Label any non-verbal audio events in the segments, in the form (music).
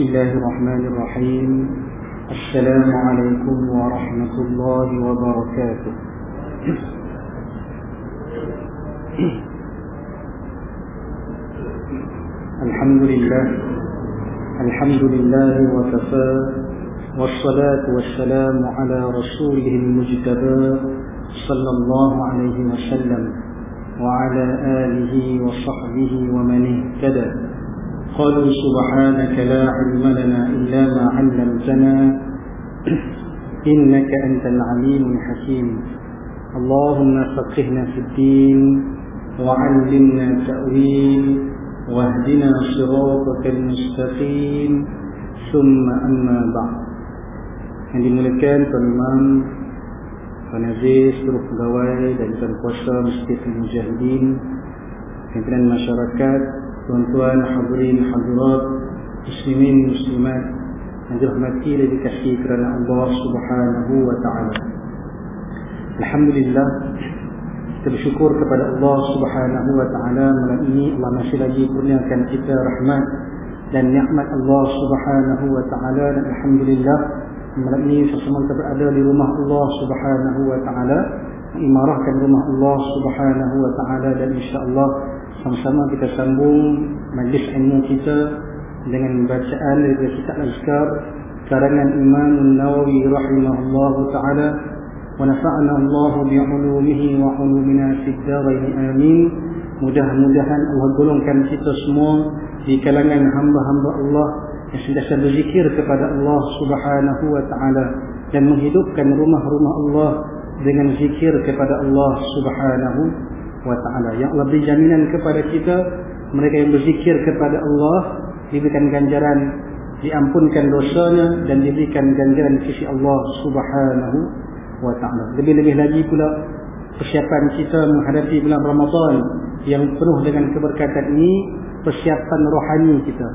بسم الله الرحمن الرحيم السلام عليكم ورحمة الله وبركاته الحمد لله الحمد لله وكفى والصلاة والسلام على رسوله المجتبى صلى الله عليه وسلم وعلى آله وصحبه ومن اهتدى قالوا سبحانك لا علم لنا إلا ما علمتنا إنك أنت العليم الحكيم. اللهم فقهنا في الدين وعلمنا التأويل واهدنا صراطك المستقيم. ثم أما بعد. Yang dimulakan Tuan Imam Tuan Aziz, seluruh pegawai dan Tuan Kuasa Masjid Al-Mujahidin pimpinan masyarakat tuan-tuan hadirin hadirat muslimin muslimat yang dirahmati dan dikasihi kerana Allah Subhanahu wa taala. Alhamdulillah kita bersyukur kepada Allah Subhanahu wa taala. Malam ini Allah masih lagi kurniakan kita rahmat dan nikmat Allah Subhanahu wa taala. Dan alhamdulillah malam ini sesama kita berada di rumah Allah Subhanahu wa taala. Mengimarahkan rumah Allah Subhanahu wa taala dan insya-Allah sama-sama kita sambung majlis ilmu kita dengan bacaan dari kitab Al-Azkar karangan Imam Nawawi rahimahullah taala wa nafa'ana Allah bi 'ulumihi wa 'ulumina fid amin. Mudah-mudahan Allah golongkan kita semua di kalangan hamba-hamba Allah yang sentiasa berzikir kepada Allah Subhanahu wa taala dan menghidupkan rumah-rumah Allah dengan zikir kepada Allah Subhanahu wa taala. Yang Allah beri jaminan kepada kita mereka yang berzikir kepada Allah diberikan ganjaran diampunkan dosanya dan diberikan ganjaran sisi Allah Subhanahu wa taala. Lebih-lebih lagi pula persiapan kita menghadapi bulan Ramadan yang penuh dengan keberkatan ini persiapan rohani kita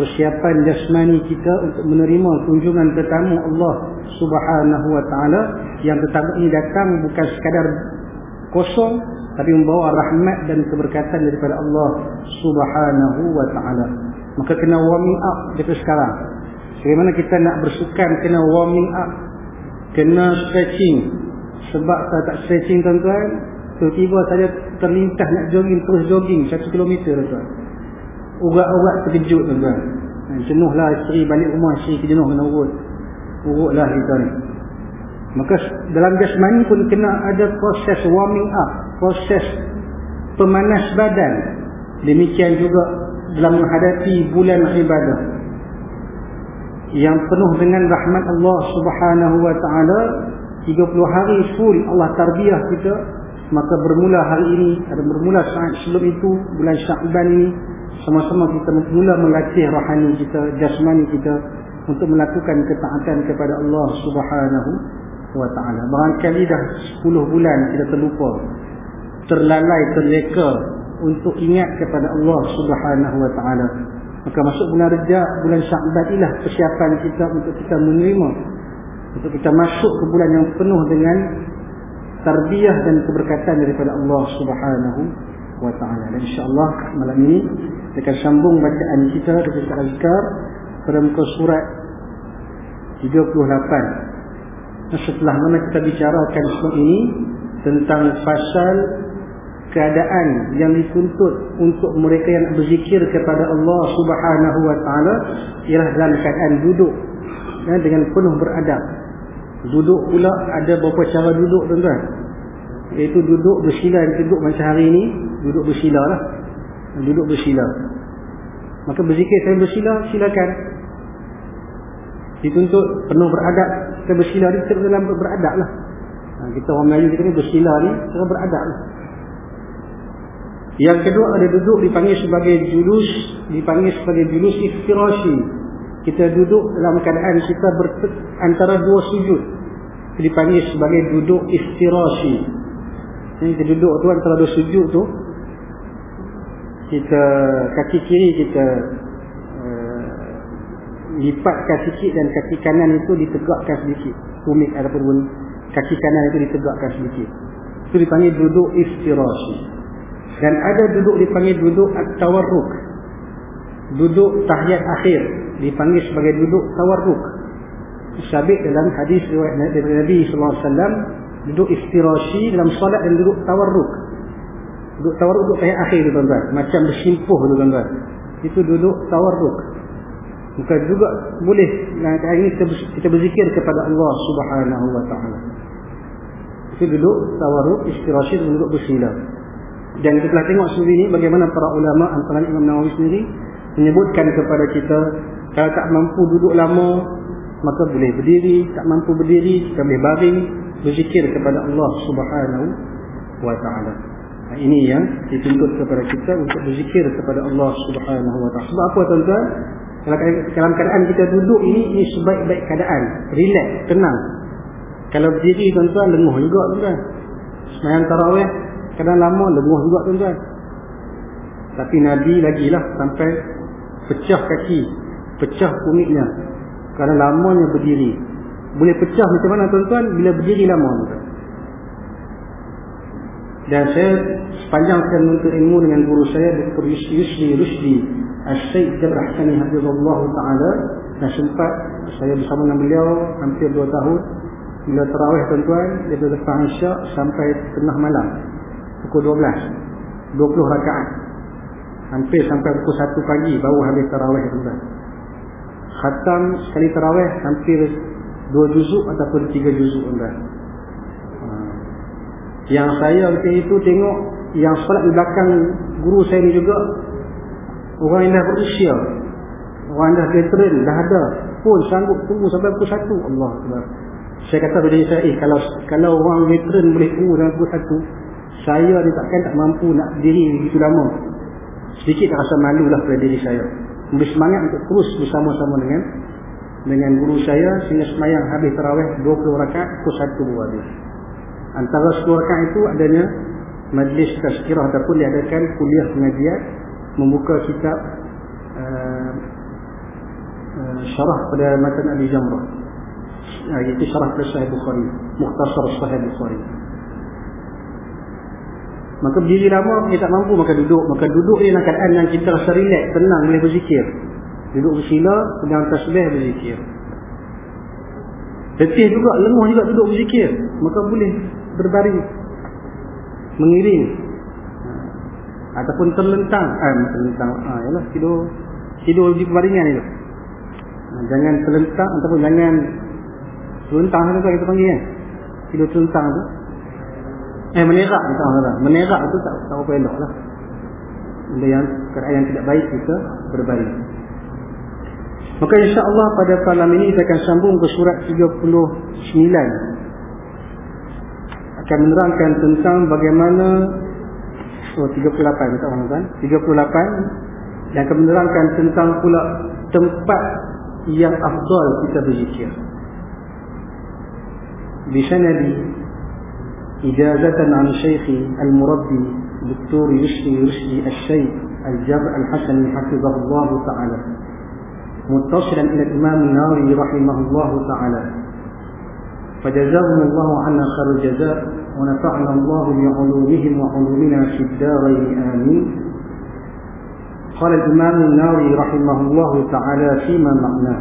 persiapan jasmani kita untuk menerima kunjungan tetamu Allah Subhanahu wa taala. Yang tetamu ini datang bukan sekadar kosong tapi membawa rahmat dan keberkatan daripada Allah Subhanahu wa taala. Maka kena warming up kita sekarang. Bagaimana kita nak bersukan kena warming up. Kena stretching. Sebab kalau tak stretching tuan-tuan, tiba-tiba saja terlintas nak jogging terus jogging 1 km tuan-tuan. Urat-urat terkejut tuan-tuan. Jenuhlah isteri balik rumah isteri kejenuh kena urut. Urutlah kita ni. Maka dalam jasmani pun kena ada proses warming up, proses pemanas badan. Demikian juga dalam menghadapi bulan ibadah yang penuh dengan rahmat Allah Subhanahu wa taala 30 hari full Allah tarbiyah kita maka bermula hari ini ada bermula saat sebelum itu bulan Syaban ini sama-sama kita mula melatih rohani kita jasmani kita untuk melakukan ketaatan kepada Allah Subhanahu wa taala. Barangkali dah 10 bulan kita terlupa. Terlalai terleka untuk ingat kepada Allah Subhanahu wa taala. Maka masuk bulan Rejab, bulan Sya'ban inilah persiapan kita untuk kita menerima untuk kita masuk ke bulan yang penuh dengan tarbiyah dan keberkatan daripada Allah Subhanahu wa taala. Dan insya-Allah malam ini kita akan sambung bacaan kita dari Al-Azkar pada muka surat 38 setelah mana kita bicarakan semua ini tentang pasal keadaan yang dituntut untuk mereka yang berzikir kepada Allah Subhanahu wa taala ialah dalam keadaan duduk ya, dengan penuh beradab. Duduk pula ada beberapa cara duduk tuan-tuan. Iaitu duduk bersila dan duduk macam hari ini, duduk bersila lah. Duduk bersila. Maka berzikir saya bersila, silakan dituntut penuh beradab kita bersila ni kita dalam beradab lah ha, kita orang Melayu kita ni bersila ni kita beradab lah yang kedua ada duduk dipanggil sebagai julus dipanggil sebagai julus iftirashi. Kita duduk dalam keadaan kita antara dua sujud. Dipanggil sebagai duduk iftirashi. Ini kita duduk tu antara dua sujud tu. Kita kaki kiri kita lipatkan sikit dan kaki kanan itu ditegakkan sedikit. Tumit ataupun kaki kanan itu ditegakkan sedikit. Itu dipanggil duduk istirashi dan ada duduk dipanggil duduk at-tawarruk. Duduk tahiyat akhir dipanggil sebagai duduk tawarruk. Sabit dalam hadis riwayat Nabi sallallahu alaihi wasallam duduk istirashi dalam solat dan duduk tawarruk. Duduk tawarruk duduk tahiyat akhir tu tuan-tuan. Macam bersimpuh tu tuan-tuan. Itu duduk tawarruk. Bukan juga boleh ini kita, kita berzikir kepada Allah Subhanahu wa taala. Itu duduk tawarruk istirahat duduk bersila. Dan kita telah tengok sendiri bagaimana para ulama antara Imam Nawawi sendiri menyebutkan kepada kita kalau tak mampu duduk lama maka boleh berdiri, tak mampu berdiri kita boleh baring berzikir kepada Allah Subhanahu wa taala. Ini yang dituntut kepada kita untuk berzikir kepada Allah Subhanahu wa taala. Sebab apa tuan-tuan? dalam keadaan kita duduk ini ini sebaik-baik keadaan relax tenang kalau berdiri tuan-tuan lenguh juga tuan-tuan semayang tarawih kadang lama lenguh juga tuan-tuan. Tapi Nabi lagi lah sampai pecah kaki pecah kumitnya. Kerana lamanya berdiri. Boleh pecah macam mana tuan-tuan? Bila berdiri lama tuan-tuan. Dan saya sepanjang saya menuntut ilmu dengan guru saya Dr. Yusri Rusdi Jabir Hasani Hafizullah Ta'ala. Dan sempat saya bersama dengan beliau hampir 2 tahun. Bila terawih tuan-tuan dari lepas isyak sampai tengah malam pukul 12 20 rakaat. Hampir sampai pukul 1 pagi baru habis terawih tuan-tuan. Khatam sekali terawih hampir 2 juzuk ataupun 3 juzuk tuan-tuan. Ha. yang saya waktu itu tengok yang solat di belakang guru saya ni juga Orang yang dah berusia Orang dah veteran Dah ada pun sanggup tunggu sampai pukul 1 Allah Saya kata pada diri saya Eh kalau kalau orang veteran boleh tunggu sampai pukul 1 Saya ni takkan tak mampu nak berdiri begitu lama. Sedikit rasa malu lah pada diri saya. Lebih semangat untuk terus bersama-sama dengan Dengan guru saya Sehingga semayang habis terawih 20 rakaat Pukul 1 baru habis. Antara 10 rakaat itu adanya Majlis tazkirah ataupun diadakan kuliah pengajian membuka kitab uh, uh, syarah pada matan Abi Jamrah. Uh, iaitu syarah pada Sahih Bukhari Mukhtasar Sahih Bukhari maka berdiri lama kita tak mampu maka duduk. Maka duduk ni dalam keadaan yang kita rasa relax tenang boleh berzikir. Duduk bersila pegang tasbih berzikir. Letih juga lenguh juga duduk berzikir. Maka boleh berbaring mengiring. Ataupun terlentang. Ah terlentang. Ah yalah tidur. Tidur di baringan itu. Ah, jangan terlentang ataupun jangan terlentang itu kita panggil kan tidur terlentang tu eh menerak kita kata menerak itu tak tak apa elok lah. Benda yang keadaan tidak baik kita berbaring. Maka insya-Allah pada malam ini kita akan sambung ke surat 39 akan menerangkan tentang bagaimana So 38 kita orang kan? 38 yang akan menerangkan tentang pula tempat yang afdal kita berzikir. Di sana di ijazatan an syekhi al-murabbi Dr. Yusri Yusri al-Syekh al-Jab al-Hasani hafizahullah ta'ala متصلا إلى الإمام الناوي رحمه الله تعالى. فجزاهم الله عنا خير الجزاء ونفعنا الله بعلومهم وعلومنا في الدارين. آمين. قال الإمام الناوي رحمه الله تعالى فيما معناه.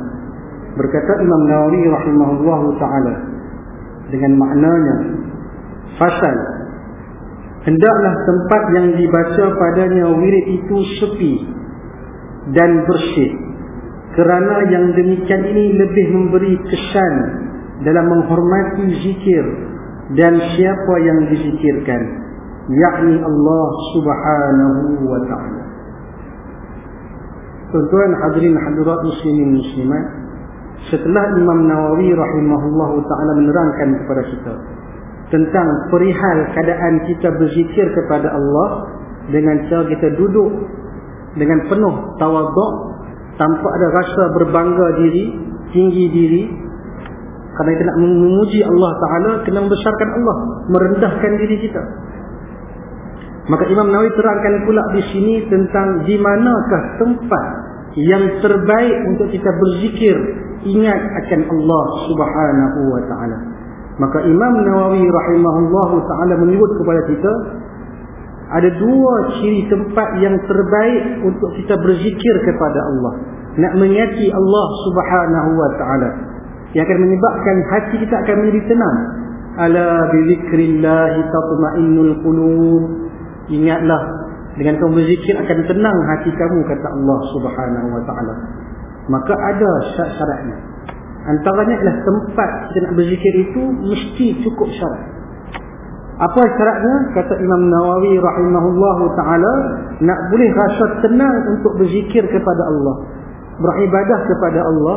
berkata Imam Nawawi rahimahullah taala dengan maknanya fasal hendaklah tempat yang dibaca padanya wirid itu sepi dan bersih kerana yang demikian ini lebih memberi kesan dalam menghormati zikir dan siapa yang dizikirkan yakni Allah Subhanahu wa taala. Tuan-tuan hadirin hadirat muslimin muslimat, setelah Imam Nawawi rahimahullahu taala menerangkan kepada kita tentang perihal keadaan kita berzikir kepada Allah dengan cara kita duduk dengan penuh tawaduk tanpa ada rasa berbangga diri, tinggi diri, kerana kita nak memuji Allah Ta'ala Kena membesarkan Allah Merendahkan diri kita. Maka Imam Nawawi terangkan pula di sini Tentang di manakah tempat Yang terbaik untuk kita berzikir Ingat akan Allah Subhanahu Wa Ta'ala Maka Imam Nawawi Rahimahullah Ta'ala menyebut kepada kita ada dua ciri tempat yang terbaik untuk kita berzikir kepada Allah. Nak mengingati Allah subhanahu wa ta'ala. Yang akan menyebabkan hati kita akan menjadi tenang. Ala bizikrillah tatma'innul qulub. Ingatlah dengan kamu berzikir akan tenang hati kamu kata Allah subhanahu wa ta'ala. Maka ada syarat-syaratnya antaranya adalah tempat kita nak berzikir itu mesti cukup syarat. Apa syaratnya? Kata Imam Nawawi rahimahullahu taala nak boleh rasa tenang untuk berzikir kepada Allah beribadah kepada Allah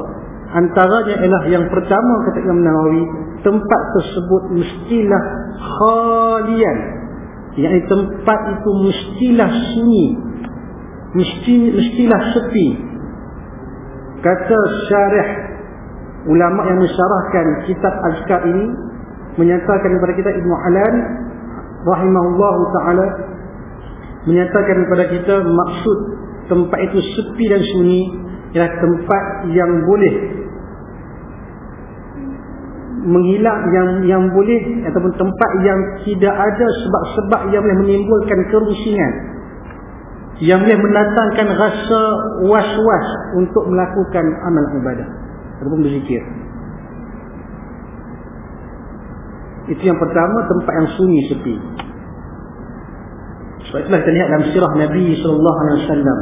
antaranya ialah yang pertama kata Imam Nawawi tempat tersebut mestilah khalian. Yang tempat itu mestilah sunyi mesti mestilah sepi. Kata syarih ulama yang mensyarahkan kitab azkar ini menyatakan kepada kita Ibnu Alan rahimahullah taala menyatakan kepada kita maksud tempat itu sepi dan sunyi ialah tempat yang boleh menghilang yang yang boleh ataupun tempat yang tidak ada sebab-sebab yang boleh menimbulkan kerusingan yang boleh mendatangkan rasa was-was untuk melakukan amal ibadah ataupun berzikir. Itu yang pertama tempat yang sunyi sepi. Sebab itulah kita lihat dalam sirah Nabi SAW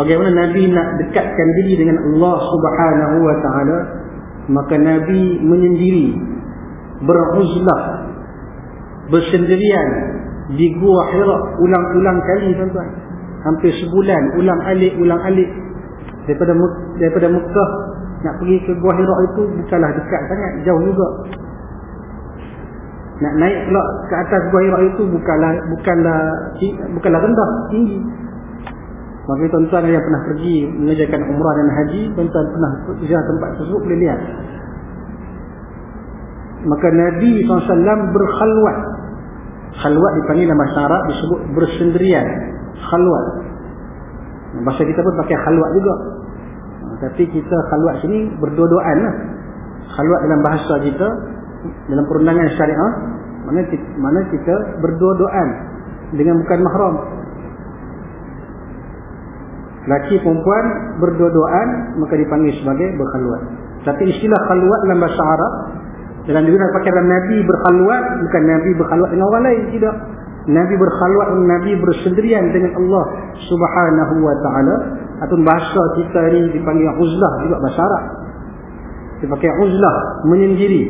bagaimana Nabi nak dekatkan diri dengan Allah Subhanahu Wa Taala maka Nabi menyendiri beruzlah bersendirian di gua Hira ulang-ulang kali tuan-tuan. Hampir sebulan ulang alik ulang alik daripada daripada Mekah nak pergi ke gua Hira itu bukanlah dekat sangat jauh juga nak naik pula ke atas gua Hira itu bukanlah bukanlah bukanlah rendah tinggi Maka tuan-tuan yang pernah pergi mengerjakan umrah dan haji, tuan-tuan pernah ziarah tempat tersebut boleh lihat. Maka Nabi SAW berkhalwat. Khalwat dipanggil dalam bahasa Arab disebut bersendirian. Khalwat. Bahasa kita pun pakai khalwat juga. Tapi kita khalwat sini berdua-duaan lah. Khalwat dalam bahasa kita, dalam perundangan syariah, mana kita, mana kita berdua-duaan dengan bukan mahram. Laki perempuan berdua-duaan maka dipanggil sebagai berkhaluat. Tapi istilah khaluat dalam bahasa Arab dalam digunakan pakai dalam Nabi berkhaluat bukan Nabi berkhaluat dengan orang lain tidak. Nabi berkhaluat Nabi bersendirian dengan Allah Subhanahu wa taala atau bahasa kita ini dipanggil uzlah juga bahasa Arab. Dipakai uzlah menyendiri.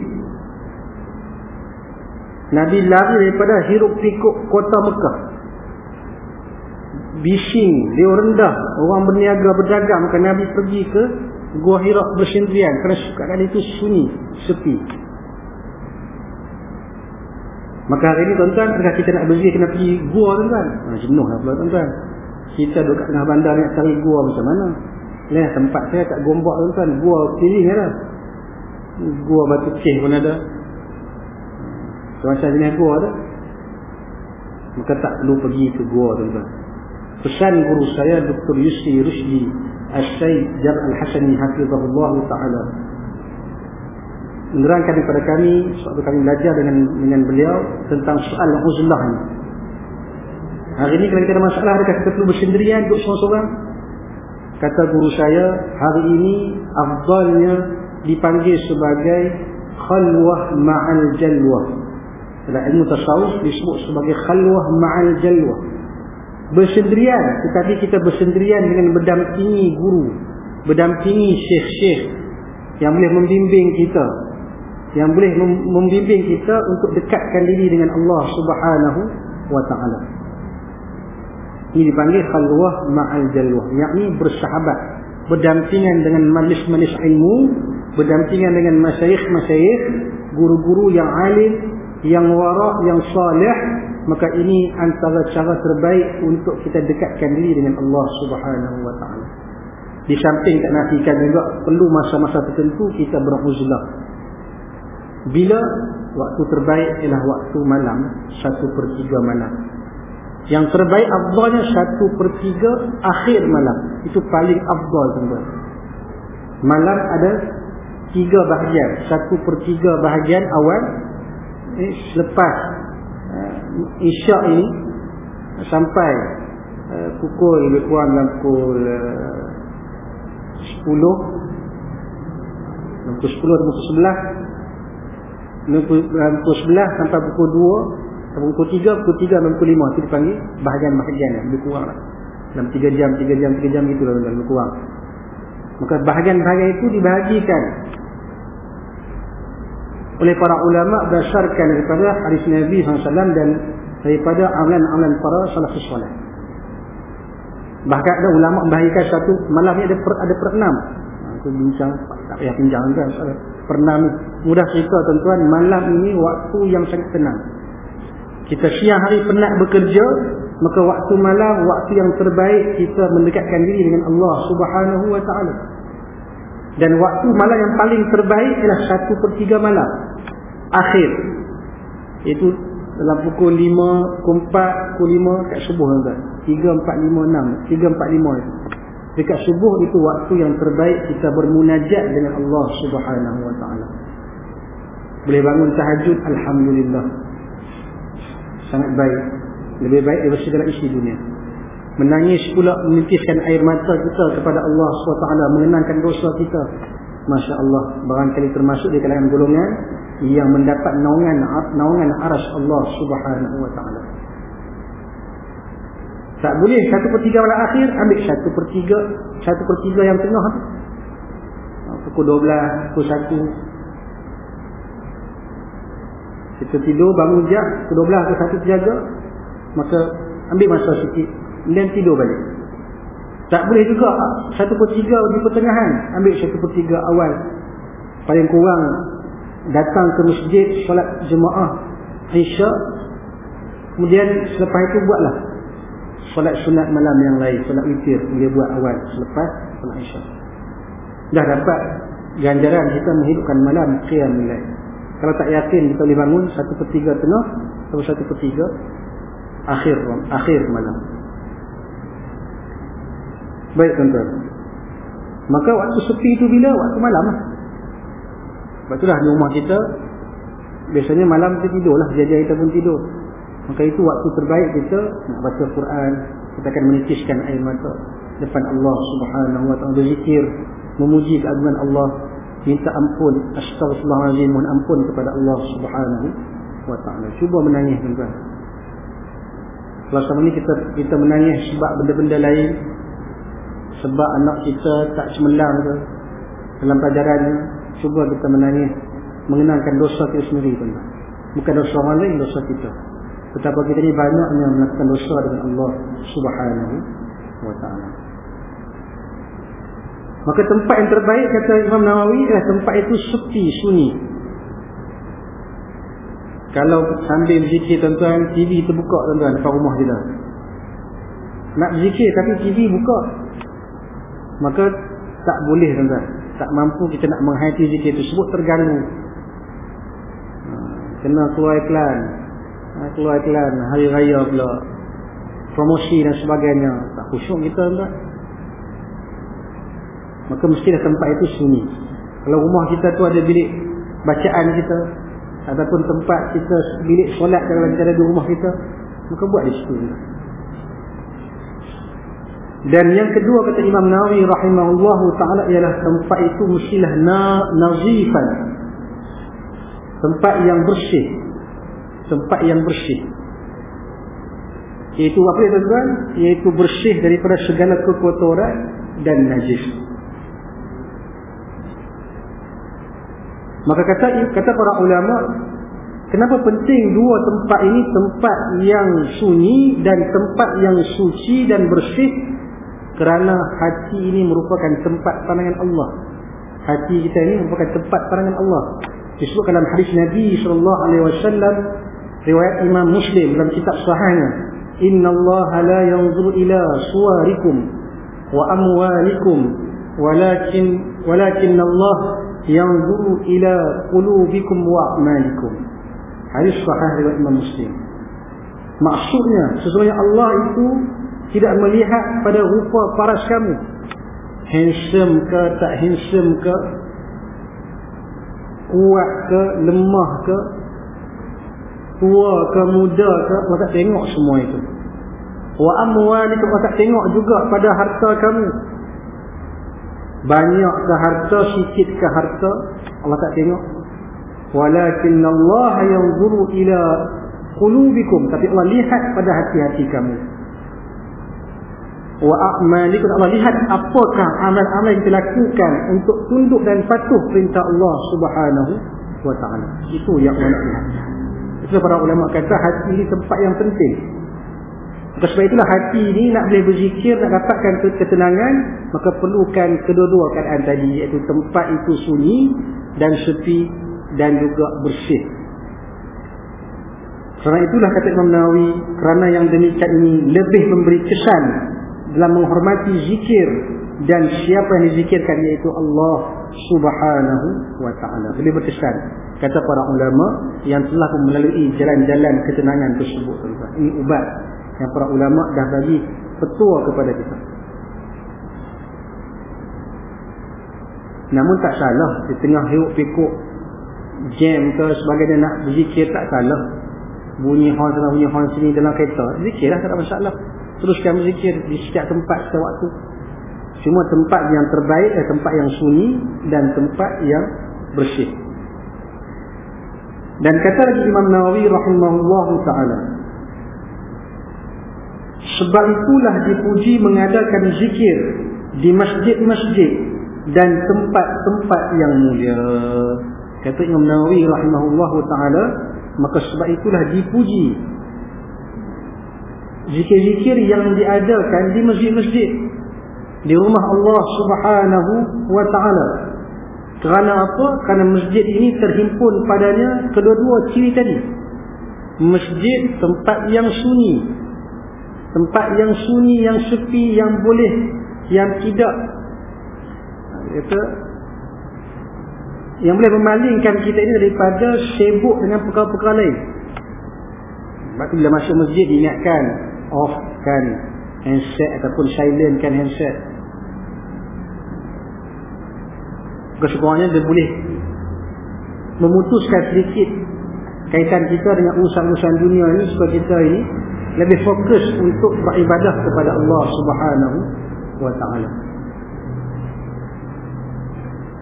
Nabi lari daripada hiruk pikuk kota Mekah bising, dia rendah, orang berniaga berdagang, maka Nabi pergi ke Gua Hira bersendirian kerana keadaan itu sunyi, sepi. Maka hari ini tuan-tuan, kita nak berzikir kena pergi gua tuan-tuan? Ha, jenuh lah pula tuan-tuan. Kita duduk tengah bandar nak cari gua macam mana? Leh, tempat saya kat Gombak tuan-tuan, gua piring lah. Gua batu cih pun ada. Macam jenis gua tu. Maka tak perlu pergi ke gua tuan-tuan pesan guru saya Dr. Yusri Rushdi Al-Syaid Jar Al-Hasani Hafizahullah Ta'ala menerangkan kepada kami suatu kami belajar dengan dengan beliau tentang soal uzlah ini hari ini kalau kita ada masalah adakah kita perlu bersendirian duduk seorang-seorang? Kata guru saya hari ini afdalnya dipanggil sebagai khalwah ma'al jalwah. Dalam ilmu tasawuf disebut sebagai khalwah ma'al jalwah. Bersendirian tetapi kita bersendirian dengan berdampingi guru berdampingi syekh-syekh yang boleh membimbing kita yang boleh membimbing kita untuk dekatkan diri dengan Allah Subhanahu wa taala ini dipanggil khalwah ma'al jalwah yakni bersahabat berdampingan dengan majlis-majlis ilmu berdampingan dengan masyayikh-masyayikh guru-guru yang alim yang wara yang salih maka ini antara cara terbaik untuk kita dekatkan diri dengan Allah Subhanahu wa taala. Di samping tak nafikan juga perlu masa-masa tertentu kita beruzlah. Bila waktu terbaik ialah waktu malam, satu per malam. Yang terbaik afdalnya satu per tiga akhir malam. Itu paling afdal tuan Malam ada tiga bahagian. Satu per tiga bahagian awal eh, selepas isyak ini sampai uh, pukul lebih kurang dalam pukul uh, 10 dalam pukul 10 atau pukul 11 dalam pukul 11 sampai pukul 2 atau pukul 3 pukul 3 dan pukul 5 itu dipanggil bahagian-bahagian lebih kurang lah. dalam 3 jam 3 jam 3 jam itu lebih kurang maka bahagian-bahagian itu dibahagikan oleh para ulama berdasarkan daripada hadis Nabi SAW dan daripada amalan-amalan para salafus soleh. Bahkan ada ulama membahagikan satu malam ada per, ada per enam. Aku bincang tak payah bincang kan per enam mudah cerita tuan-tuan malam ini waktu yang sangat tenang. Kita siang hari penat bekerja maka waktu malam waktu yang terbaik kita mendekatkan diri dengan Allah Subhanahu wa taala. Dan waktu malam yang paling terbaik ialah satu per tiga malam akhir. Itu dalam pukul 5, pukul 4, pukul 5 kat subuh tuan. 3, 4, 5, 6. 3, 4, 5 itu. Dekat subuh itu waktu yang terbaik kita bermunajat dengan Allah subhanahu wa ta'ala. Boleh bangun tahajud, Alhamdulillah. Sangat baik. Lebih baik daripada segala isi dunia. Menangis pula menitiskan air mata kita kepada Allah SWT. Mengenangkan dosa kita. Masya Allah. Barangkali termasuk di kalangan golongan yang mendapat naungan naungan aras Allah Subhanahu wa taala. Tak boleh satu per tiga malam akhir ambil satu per tiga satu per tiga yang tengah pukul dua belas, pukul satu. Kita tidur bangun jam pukul dua belas, pukul satu terjaga. Maka ambil masa sikit. Dan tidur balik. Tak boleh juga satu per tiga di pertengahan. Ambil satu per tiga awal. Paling kurang datang ke masjid solat jemaah Isya kemudian selepas itu buatlah solat sunat malam yang lain solat witir dia buat awal selepas solat Isya dah dapat ganjaran kita menghidupkan malam qiyam lain kalau tak yakin kita boleh bangun satu per tiga tengah atau satu per tiga akhir akhir malam. Baik tuan-tuan. Maka waktu sepi itu bila? Waktu malam lah. Sebab itulah di rumah kita biasanya malam kita tidur lah. Jajan kita pun tidur. Maka itu waktu terbaik kita nak baca Quran. Kita akan menitiskan air mata depan Allah subhanahu wa ta'ala. Berzikir memuji keagungan Allah minta ampun astagfirullahaladzim mohon ampun kepada Allah subhanahu wa ta'ala cuba menangis tuan-tuan selama ni kita kita menangis sebab benda-benda lain sebab anak kita tak cemerlang ke dalam pelajarannya cuba kita menangis mengenangkan dosa kita sendiri pun. Bukan dosa orang lain, dosa kita. Betapa kita ni banyaknya melakukan dosa dengan Allah Subhanahu wa taala. Maka tempat yang terbaik kata Imam Nawawi adalah tempat itu sepi, sunyi. Kalau sambil berzikir tuan-tuan, TV terbuka tuan-tuan depan rumah kita. Nak berzikir tapi TV buka. Maka tak boleh tuan-tuan tak mampu kita nak menghayati zikir tersebut terganggu ha, kena keluar iklan ha, keluar iklan hari raya pula promosi dan sebagainya tak khusyuk kita tak maka mestilah tempat itu sunyi kalau rumah kita tu ada bilik bacaan kita ataupun tempat kita bilik solat kalau ada di rumah kita maka buat di situ dan yang kedua kata Imam Nawawi rahimahullahu taala ialah tempat itu mestilah na nazifan. Tempat yang bersih. Tempat yang bersih. Iaitu apa ya tuan-tuan? Iaitu bersih daripada segala kekotoran dan najis. Maka kata kata para ulama, kenapa penting dua tempat ini tempat yang sunyi dan tempat yang suci dan bersih kerana hati ini merupakan tempat pandangan Allah. Hati kita ini merupakan tempat pandangan Allah. Disebutkan dalam hadis Nabi sallallahu alaihi wasallam riwayat Imam Muslim dalam kitab sahihnya, "Inna Allah la yanzuru ila suwarikum wa amwalikum, walakin walakin Allah yanzuru ila qulubikum wa a'malikum." Hadis sahih riwayat Imam Muslim. Maksudnya, sesungguhnya Allah itu tidak melihat pada rupa paras kamu handsome ke tak handsome ke kuat ke lemah ke tua ke muda ke Allah tak tengok semua itu wa amwalikum Allah tak tengok juga pada harta kamu banyak ke harta sikit ke harta. Allah tak tengok. Walakin Allah yanzuru ila qulubikum. Tapi Allah lihat pada hati-hati kamu. Wa a'malikum. Allah lihat apakah amal-amal yang dilakukan untuk tunduk dan patuh perintah Allah Subhanahu wa taala. Itu yang Allah lihat. Itu para ulama kata hati ini tempat yang penting sebab itulah hati ini nak boleh berzikir nak dapatkan ketenangan maka perlukan kedua-dua keadaan tadi iaitu tempat itu sunyi dan sepi dan juga bersih. Kerana itulah kata Imam Nawawi kerana yang demikian ini lebih memberi kesan dalam menghormati zikir dan siapa yang dizikirkan iaitu Allah Subhanahu wa taala. Lebih berkesan kata para ulama yang telah melalui jalan-jalan ketenangan tersebut Ini ubat yang para ulama dah bagi petua kepada kita. Namun tak salah di tengah hidup pikuk jam ke sebagainya nak berzikir tak salah. Bunyi hon sana bunyi hon sini dalam kereta. Zikirlah tak ada masalah teruskan berzikir di setiap tempat setiap waktu cuma tempat yang terbaik adalah tempat yang sunyi dan tempat yang bersih dan kata lagi Imam Nawawi rahimahullah ta'ala sebab itulah dipuji mengadakan zikir di masjid-masjid dan tempat-tempat yang mulia kata Imam Nawawi rahimahullah ta'ala maka sebab itulah dipuji zikir-zikir yang diadakan di masjid-masjid di rumah Allah Subhanahu wa taala. Kerana apa? Kerana masjid ini terhimpun padanya kedua-dua ciri tadi. Masjid tempat yang sunyi. Tempat yang sunyi, yang sepi, yang boleh, yang tidak kata yang boleh memalingkan kita ini daripada sibuk dengan perkara-perkara lain. Sebab bila masuk masjid diingatkan off kan handset ataupun silent kan handset kesekurangnya dia boleh memutuskan sedikit kaitan kita dengan urusan-urusan dunia ini supaya kita ini lebih fokus untuk beribadah kepada Allah subhanahu wa ta'ala.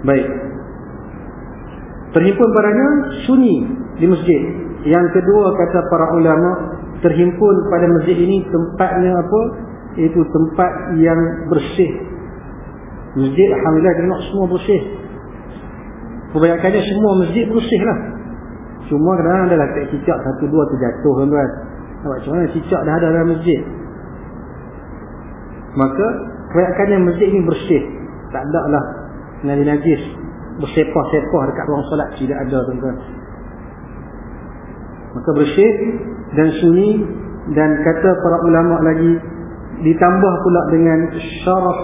Baik. Terhimpun padanya sunyi di masjid. Yang kedua kata para ulama terhimpun pada masjid ini tempatnya apa? Itu tempat yang bersih. Masjid Alhamdulillah tengok semua bersih. Kebanyakannya semua masjid bersih lah cuma kadang-kadang adalah tak satu dua terjatuh tuan-tuan macam mana cicak dah ada dalam masjid? Maka kebanyakannya masjid ini bersih. Tak ada lah. Najis. Bersepah-sepah dekat ruang solat. Tidak ada tuan-tuan. Maka bersih dan sunyi. Dan kata para ulama lagi ditambah pula dengan syaraf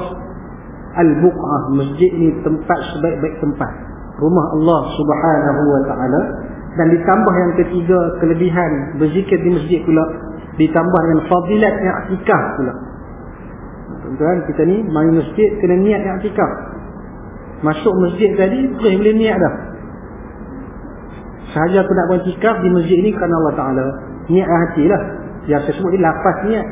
al-buq'ah. Masjid ni tempat sebaik-baik tempat. Rumah Allah Subhanahu wa taala dan ditambah yang ketiga kelebihan. Berzikir di masjid pula ditambah dengan fadilat yang iktikaf pula. Tuan-tuan kita ni mai masjid kena niat yang iktikaf masuk masjid tadi boleh boleh niat dah. Sahaja aku nak beriktikaf di masjid ini kerana Allah Taala. Niat hatilah yang saya sebut ni lafaz niat.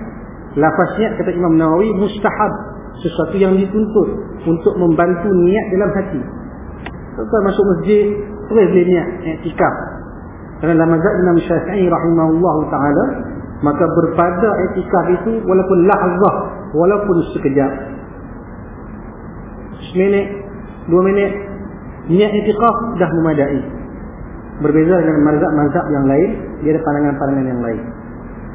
Lafaz niat kata Imam Nawawi mustahab. Sesuatu yang dituntut untuk membantu niat dalam hati. Kalau masuk masjid boleh boleh niat iktikaf kerana dalam mazhab Imam Syafi'i rahimahullah taala maka berpada iktikaf itu walaupun lahzah walaupun sekejap. Seminit dua minit niat iktikaf dah memadai. Berbeza dengan mazhab-mazhab yang lain dia ada pandangan-pandangan yang lain.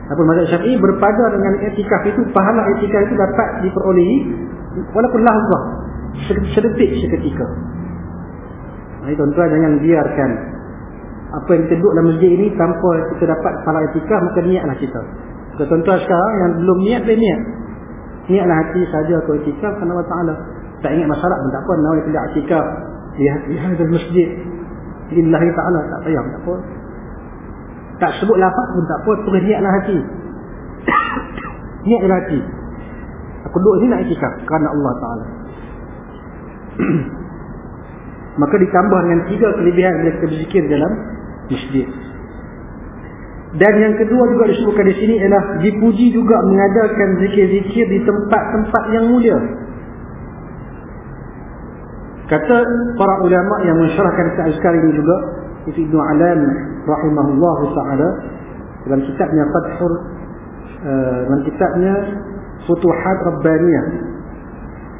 Apa mazhab syafi'i? Berpada dengan etikaf itu pahala etikaf itu dapat diperolehi walaupun lahzah sedetik seketika. Jadi tuan-tuan jangan biarkan apa yang kita duduk dalam masjid ini tanpa kita dapat pahala etikaf maka niatlah kita. Tuan-tuan sekarang yang belum niat boleh niat. Niatlah hati saja atau etikaf kerana Allah Ta'ala tak ingat masalah pun tak apa nawai tidak etikaf di hati masjid. Lillahi ta'ala tak payah tak apa tak sebut lafaz pun tak apa terus niatlah hati. (coughs) Niatlah hati. Aku duduk sini nak iktikaf kerana Allah Ta'ala (coughs) maka ditambah dengan tiga kelebihan bila kita berzikir dalam masjid dan yang kedua juga disebutkan di sini ialah dipuji juga mengadakan zikir-zikir di tempat-tempat yang mulia. Kata para ulama yang mensyarahkan seazkar ini juga Ibn Alam rahimahullah ta'ala dalam kitabnya Fathur uh, dalam kitabnya Futuhat Rabbaniyah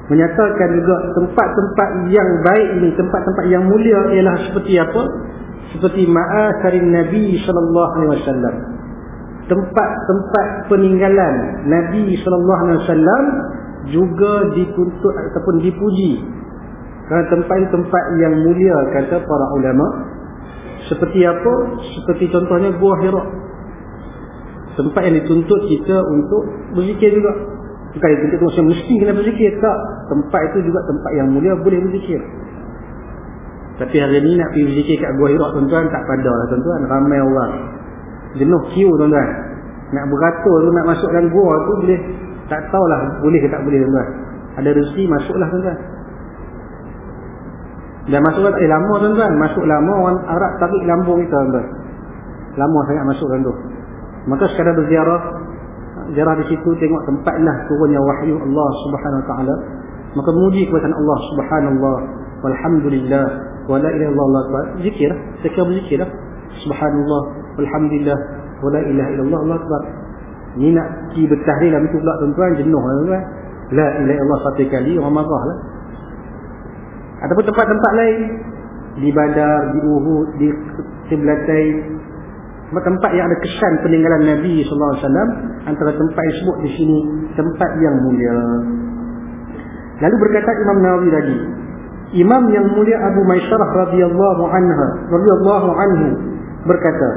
menyatakan juga tempat-tempat yang baik ini tempat-tempat yang mulia ialah seperti apa? Seperti ma'asarin Nabi sallallahu alaihi wasallam. Tempat-tempat peninggalan Nabi sallallahu alaihi wasallam juga dituntut ataupun dipuji. Kerana tempat-tempat yang mulia kata para ulama seperti apa? Seperti contohnya Gua Hira tempat yang dituntut kita untuk berzikir juga bukan dituntut maksudnya mesti kena berzikir tak. Tempat itu juga tempat yang mulia boleh berzikir. Tapi hari ni nak pergi berzikir kat Gua Hira tuan-tuan tak pada lah tuan-tuan. Ramai orang. Jenuh queue tuan-tuan. Nak beratur tu nak masuk dalam gua tu boleh. Tak tahulah boleh ke tak boleh tuan-tuan. Ada rezeki masuklah tuan-tuan. Dan masuk tak eh lama tuan-tuan. Masuk lama orang Arab tarik lambung kita tuan-tuan. Lama sangat masuk tuan tu. Maka sekadar berziarah ziarah di situ tengok tempatlah turunnya wahyu Allah subhanahu ta'ala. Maka memuji kepada Allah subhanallah walhamdulillah wala ilaha illallah. Zikir sekali berzikir lah. subhanallah walhamdulillah wala ilaha illallah. Allah akbar. Ni nak pergi bertahlil itu pula tuan-tuan jenuh tuan-tuan. La ilaha illallah satu kali orang marah lah. Ataupun tempat-tempat lain. Di Badar, di Uhud, di Tiblatai tempat yang ada kesan peninggalan Nabi SAW antara tempat yang sebut di sini tempat yang mulia lalu berkata Imam Nawawi lagi Imam yang mulia Abu Maisyarah radhiyallahu anha radhiyallahu anhu berkata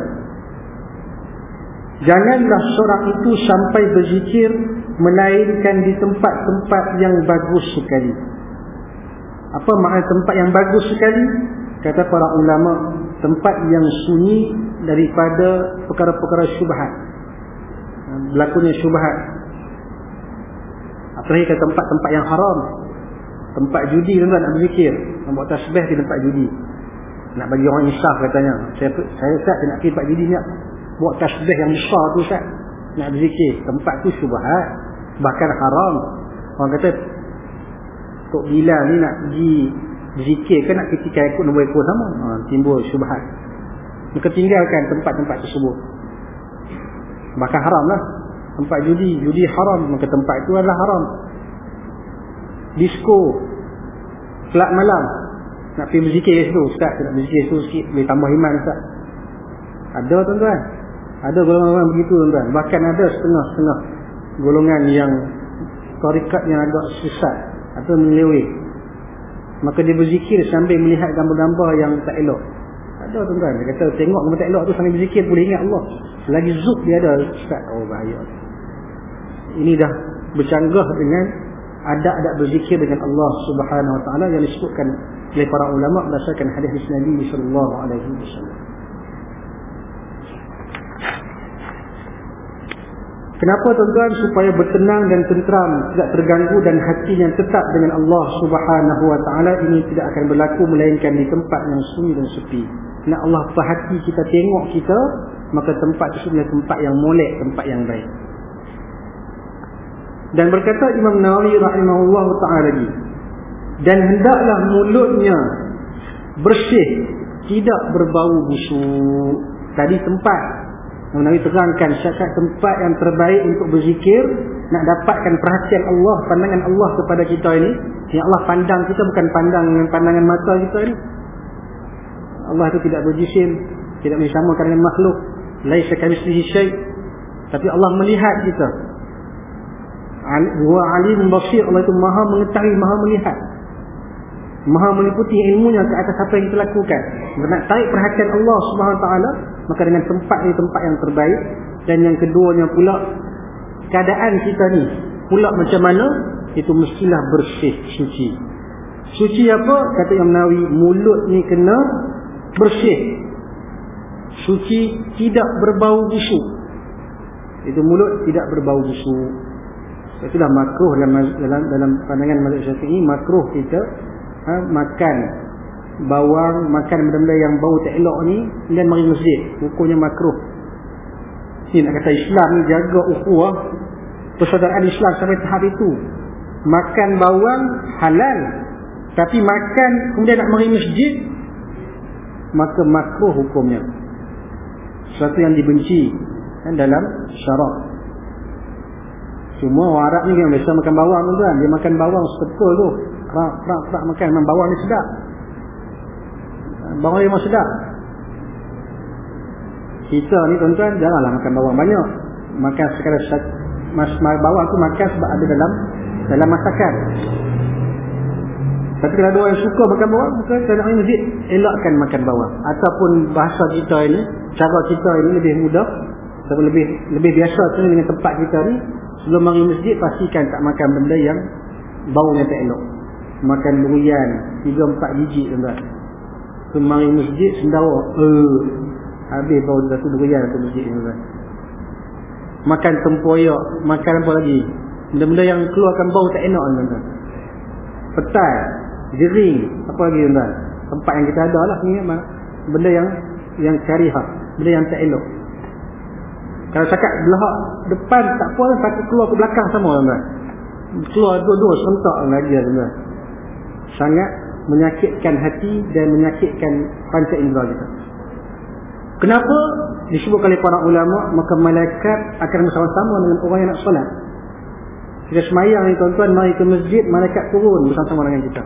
Janganlah seorang itu sampai berzikir melainkan di tempat-tempat yang bagus sekali apa makna tempat yang bagus sekali? Kata para ulama, tempat yang sunyi daripada perkara-perkara syubhat. Berlakunya syubhat. Terakhir kata tempat-tempat yang haram. Tempat judi tuan nak berzikir. Nak buat tasbih di tempat judi. Nak bagi orang insaf katanya. Saya saya Ustaz nak pergi tempat judi ni. Buat tasbih yang besar tu Ustaz. Nak berzikir. Tempat tu syubhat. Bahkan haram. Orang kata Tok Bilal ni nak pergi berzikir kan nak ketika ikut nombor ekor sama ha, timbul syubhat maka tinggalkan tempat-tempat tersebut. Maka haram lah. Tempat judi judi haram. Maka tempat itu adalah haram. Disco. Kelab malam. Nak pergi berzikir kat situ ustaz. Nak berzikir situ sikit boleh tambah iman ustaz. Ada tuan-tuan. Ada golongan begitu tuan-tuan. Bahkan ada setengah-setengah golongan yang tarikat yang agak sesat atau meleweh maka dia berzikir sambil melihat gambar-gambar yang tak elok ada tuan-tuan. Dia kata tengok gambar tak elok tu sambil berzikir boleh ingat Allah. Selagi zuk dia ada start oh bahaya. Ini dah bercanggah dengan adab-adab berzikir dengan Allah subhanahu wa ta'ala yang disebutkan oleh para ulama berdasarkan hadis Nabi sallallahu alaihi wasallam. Kenapa tuan-tuan? Supaya bertenang dan tentram, tidak terganggu dan hatinya tetap dengan Allah Subhanahu wa taala ini tidak akan berlaku melainkan di tempat yang sunyi dan sepi. Nak Allah perhati kita tengok kita, maka tempat itu adalah tempat yang molek, tempat yang baik. Dan berkata Imam Nawawi rahimahullah taala lagi, dan hendaklah mulutnya bersih, tidak berbau busuk. Tadi tempat Imam Nawawi terangkan syakat tempat yang terbaik untuk berzikir nak dapatkan perhatian Allah, pandangan Allah kepada kita ini. Yang Allah pandang kita bukan pandang dengan pandangan mata kita ini. Allah itu tidak berjisim, tidak bersamakan dengan makhluk. Laisa kamitslihi syai'. Tapi Allah melihat kita. Wa alim basir, Allah itu Maha mengetahui, Maha melihat. Maha meliputi ilmunya ke atas apa yang kita lakukan. Nak tarik perhatian Allah Subhanahu Taala maka dengan tempat ini tempat yang terbaik dan yang keduanya pula keadaan kita ni pula macam mana itu mestilah bersih suci suci apa kata Imam Nawawi mulut ni kena bersih suci tidak berbau busuk itu mulut tidak berbau busuk itulah makruh dalam dalam, dalam pandangan mazhab Syafi'i makruh kita ha, makan bawang makan benda-benda yang bau tak elok ni dan mari masjid hukumnya makruh Ini nak kata Islam ni jaga ukhuwah persaudaraan Islam sampai tahap itu. Makan bawang halal. Tapi makan kemudian nak mari masjid maka makruh hukumnya. Sesuatu yang dibenci kan, dalam syarak. Semua orang Arab ni yang biasa makan bawang tuan. Dia makan bawang sepetul tu. Rak, rak, rak makan. Memang bawang ni sedap. Bawang memang sedap. Kita ni tuan-tuan janganlah makan bawang banyak. Makan sekadar mas, bawang tu makan sebab ada dalam dalam masakan. Tapi kalau ada orang yang suka makan bawang, maka saya nak masjid, elakkan makan bawang. Ataupun bahasa kita ini, cara kita ini lebih mudah, atau lebih lebih biasa tu dengan tempat kita ni, sebelum mari masjid, pastikan tak makan benda yang baunya tak elok. Makan durian, 3-4 biji tuan-tuan. Sebelum mari masjid, sendawa, uh, habis bau satu durian atau masjid tuan-tuan. Makan tempoyak, makan apa lagi? Benda-benda yang keluarkan bau tak enak tuan-tuan. Petai, jering, apa lagi tuan-tuan? Tempat yang kita ada lah ni benda yang yang syariah, benda yang tak elok. Kalau cakap belahak depan tak apa, satu keluar ke belakang sama tuan-tuan. Keluar dua-dua serentak lagi tuan-tuan. Sangat menyakitkan hati dan menyakitkan panca indera kita. Kenapa? Disebut oleh para ulama, maka malaikat akan bersama-sama dengan orang yang nak solat. Kita semayang ni tuan-tuan mari ke masjid malaikat turun bersama-sama dengan kita.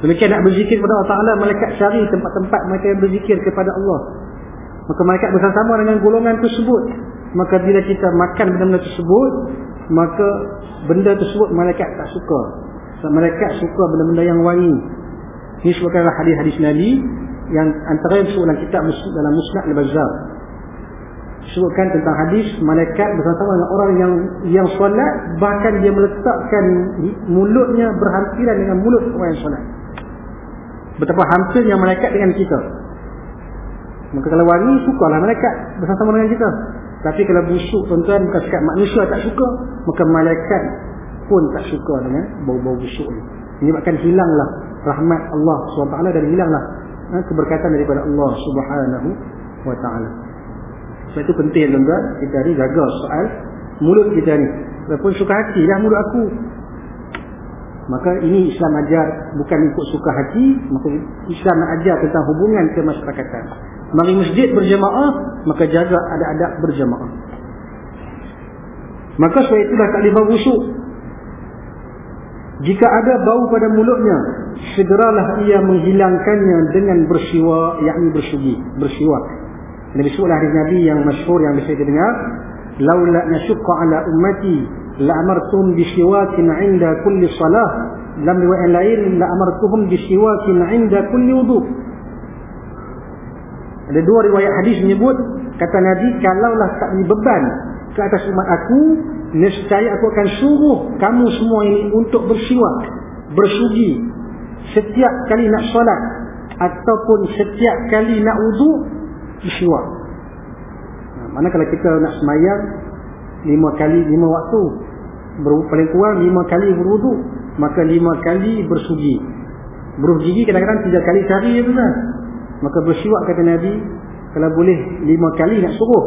Demikian nak berzikir kepada Allah Taala malaikat cari tempat-tempat mereka yang berzikir kepada Allah. Maka malaikat bersama-sama dengan golongan tersebut. Maka bila kita makan benda-benda tersebut, maka benda tersebut malaikat tak suka. Sebab malaikat suka benda-benda yang wangi. Ini sebabkanlah hadis-hadis Nabi yang antara yang disebut dalam kitab dalam Musnad Al-Bazzar sebutkan tentang hadis malaikat bersama-sama dengan orang yang yang solat bahkan dia meletakkan mulutnya berhampiran dengan mulut orang yang solat betapa hampirnya malaikat dengan kita maka kalau wangi sukalah malaikat bersama-sama dengan kita tapi kalau busuk tuan-tuan bukan sekat manusia tak suka maka malaikat pun tak suka dengan bau-bau busuk ni menyebabkan hilanglah rahmat Allah SWT dan hilanglah ha, keberkatan daripada Allah Subhanahu taala. Sebab itu penting tuan-tuan kita ni jaga soal mulut kita ni. Walaupun suka hati lah mulut aku. Maka ini Islam ajar bukan ikut suka hati, maka Islam nak ajar tentang hubungan kemasyarakatan. Mari masjid berjemaah, maka jaga ada adab berjemaah. Maka sebab itulah tak boleh bau busuk. Jika ada bau pada mulutnya, segeralah ia menghilangkannya dengan bersiwa, yakni bersugi, bersiwak. Nabi hadis Nabi yang masyhur yang bisa kita dengar. Laula nasyqa ala ummati la amartum bi siwakin 'inda kulli salah. Dalam riwayat lain la amartuhum bi siwakin 'inda kulli wudu. Ada dua riwayat hadis menyebut kata Nabi kalaulah tak beban ke atas umat aku nescaya aku akan suruh kamu semua ini untuk bersiwak bersugi setiap kali nak solat ataupun setiap kali nak wudu. Ha, mana kalau kita nak semayang lima kali lima waktu paling kurang lima kali berwuduk. Maka lima kali bersugi. Bersugi kadang-kadang tiga kali sehari ya benar maka bersiwak kata Nabi kalau boleh lima kali nak suruh.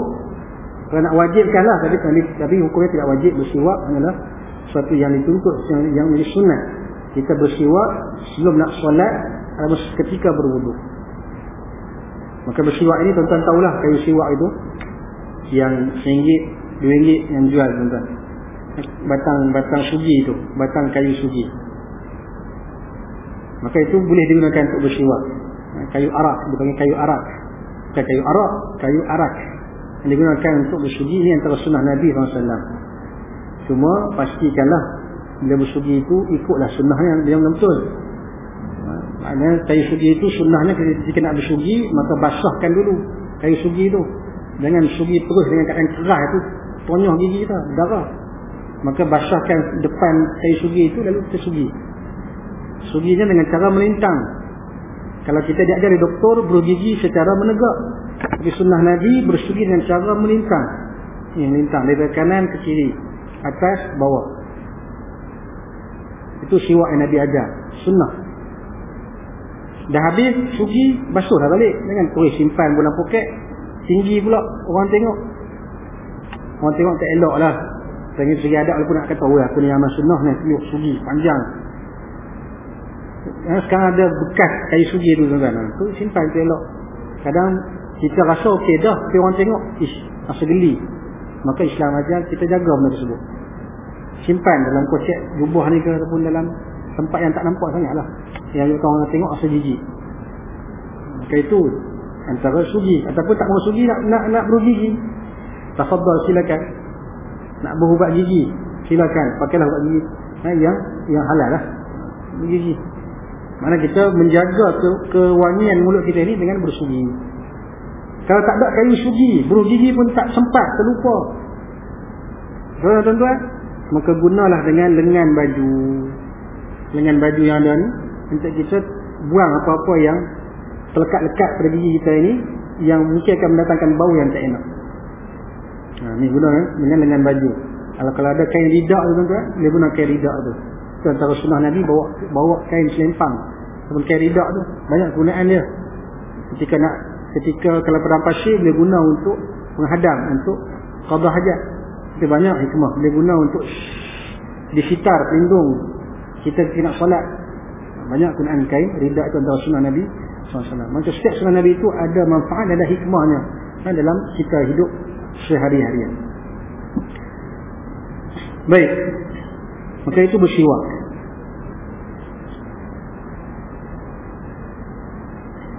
Kalau nak wajibkan lah tapi, tapi hukumnya tidak wajib bersiwak adalah sesuatu yang dituntut yang, yang menjadi sunnah. Kita bersiwak sebelum nak solat atau ketika berwuduk. Maka bersiwak ini tuan-tuan tahulah kayu siwak itu. Yang RM1, RM2 yang jual tuan-tuan. Batang batang sugi itu, batang kayu sugi. Maka itu boleh digunakan untuk bersiwak. Kayu arak, dipanggil kayu arak. Bukan kayu arak, kayu arak. Yang digunakan untuk bersugi ini antara sunnah Nabi SAW. Cuma pastikanlah bila bersugi itu ikutlah sunnahnya yang betul. Maknanya kayu sugi itu sunnahnya jika nak bersugi maka basahkan dulu kayu sugi itu. Jangan sugi terus dengan keadaan kerah itu tonyoh gigi kita, darah. Maka basahkan depan kayu sugi itu lalu kita sugi. Suginya dengan cara melintang. Kalau kita diajar di doktor bergigi secara menegak. Tapi sunnah Nabi bersugi dengan cara melintang. Ini melintang dari kanan ke kiri, atas, bawah. Itu siwak yang Nabi ajar. Sunnah. Dah habis sugi basuh dah balik Jangan terus simpan bulan poket Tinggi pula orang tengok orang tengok tak elok lah Pengen segi adab walaupun nak kata, aku ni amal sunnah ni, tuyuk sugi, panjang. Ya, sekarang ada bekas kayu sugi tu tuan-tuan. Tu simpan tu elok. Kadang kita rasa okey dah, tapi orang tengok, ish, rasa geli. Maka Islam ajar kita jaga benda tersebut. Simpan dalam kocek jubah ni ke ataupun dalam tempat yang tak nampak sangat lah. Yang orang tengok rasa jijik. Maka itu antara sugi ataupun tak mau sugi nak nak, nak bergigi. Tafadhal silakan nak berubat gigi. Silakan pakailah ubat gigi. Ha, yang yang halal lah. Gigi. Mana kita menjaga ke, kewangian mulut kita ni dengan bersugi kalau tak ada kayu sugi berubat gigi pun tak sempat terlupa. Tuan-tuan maka gunalah dengan lengan baju. Lengan baju yang ada ni untuk kita buang apa-apa yang terlekat-lekat pada gigi kita ini yang mungkin akan mendatangkan bau yang tak enak Ha, ni guna eh, dengan dengan baju. Kalau kalau ada kain lidak tu tuan dia guna kain lidak tu. Tu antara sunnah Nabi bawa bawa kain selempang. Sebab kain lidak tu banyak gunaan dia. Ketika nak ketika kalau perang pasir dia guna untuk menghadang untuk qada hajat. Itu banyak hikmah. Dia guna untuk disitar pelindung kita tidak solat. Banyak gunaan kain lidak tu antara sunnah Nabi. Macam setiap sunnah Nabi itu ada manfaat ada hikmahnya dalam kita hidup sehari-harian. Baik. Maka itu bersiwak.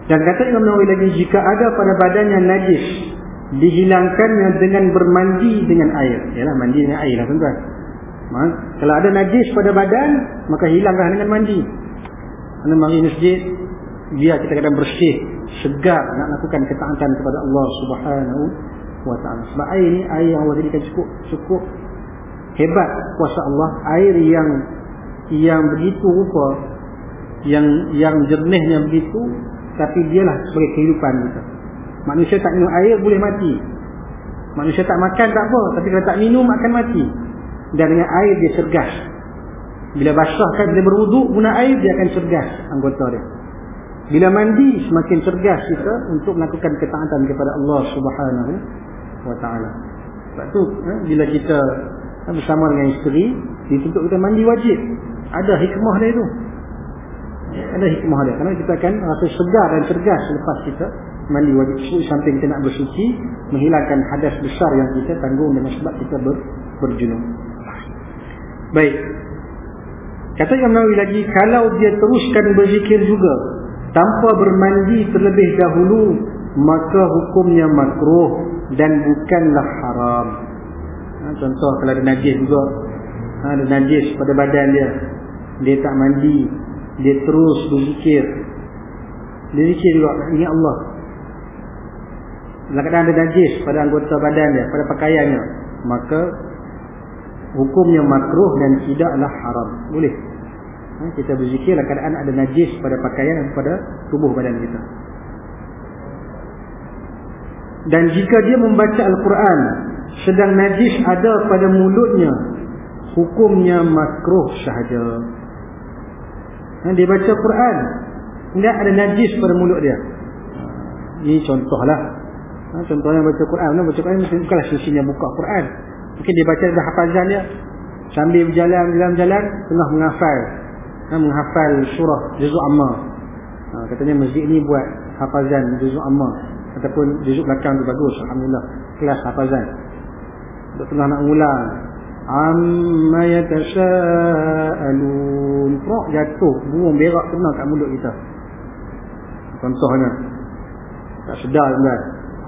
Dan kata Imam Nawawi lagi jika ada pada badannya najis dihilangkannya dengan bermandi dengan air. Yalah mandi dengan air lah tuan-tuan. Kalau ada najis pada badan maka hilanglah dengan mandi. Anda mari masjid biar kita kadang bersih, segar nak lakukan ketaatan kepada Allah Subhanahu wa ta'ala sebab air ni air yang Allah jadikan cukup cukup hebat kuasa Allah air yang yang begitu rupa yang yang jernihnya begitu tapi dialah sebagai kehidupan kita. Manusia tak minum air boleh mati. Manusia tak makan tak apa tapi kalau tak minum akan mati. Dan dengan air dia cergas. Bila basahkan dia berwuduk guna air dia akan cergas anggota dia. Bila mandi semakin cergas kita untuk melakukan ketaatan kepada Allah Subhanahu wa taala. Sebab tu eh, bila kita eh, bersama dengan isteri dituntut kita mandi wajib. Ada hikmah dia tu. Ada hikmah dia. Kerana kita akan rasa segar dan cergas selepas kita mandi wajib. Sampai kita nak bersuci, menghilangkan hadas besar yang kita tanggung dengan sebab kita ber, berjunum. Baik. Kata Imam Nawawi lagi, kalau dia teruskan berzikir juga, tanpa bermandi terlebih dahulu, maka hukumnya makruh dan bukanlah haram. Ha, contoh kalau ada najis juga, ha, ada najis pada badan dia, dia tak mandi, dia terus berzikir. Dia zikir juga, ingat Allah. Kadang-kadang ada najis pada anggota badan dia, pada pakaiannya, maka hukumnya makruh dan tidaklah haram. Boleh. Ha, kita berzikir kadang-kadang ada najis pada pakaian dan pada tubuh badan kita. Dan jika dia membaca Al-Quran Sedang najis ada pada mulutnya Hukumnya makruh sahaja. Ha, Dia baca Quran Tidak ada najis pada mulut dia. Ini contohlah. Ha, Contohnya baca Quran. Baca Quran bukanlah sisinya buka Quran. Mungkin dia baca dah hafazan dia Sambil berjalan dalam jalan Tengah menghafal. Ha, Menghafal surah Juzul Amma. Katanya masjid ni buat hafazan Juzul Amma ataupun juzuk belakang tu bagus alhamdulillah. Kelas hafazan untuk tengah nak ulang. Amma yatasaalun kok jatuh. Burung berak kena kat mulut kita. Contohnya. Tak sedar tuan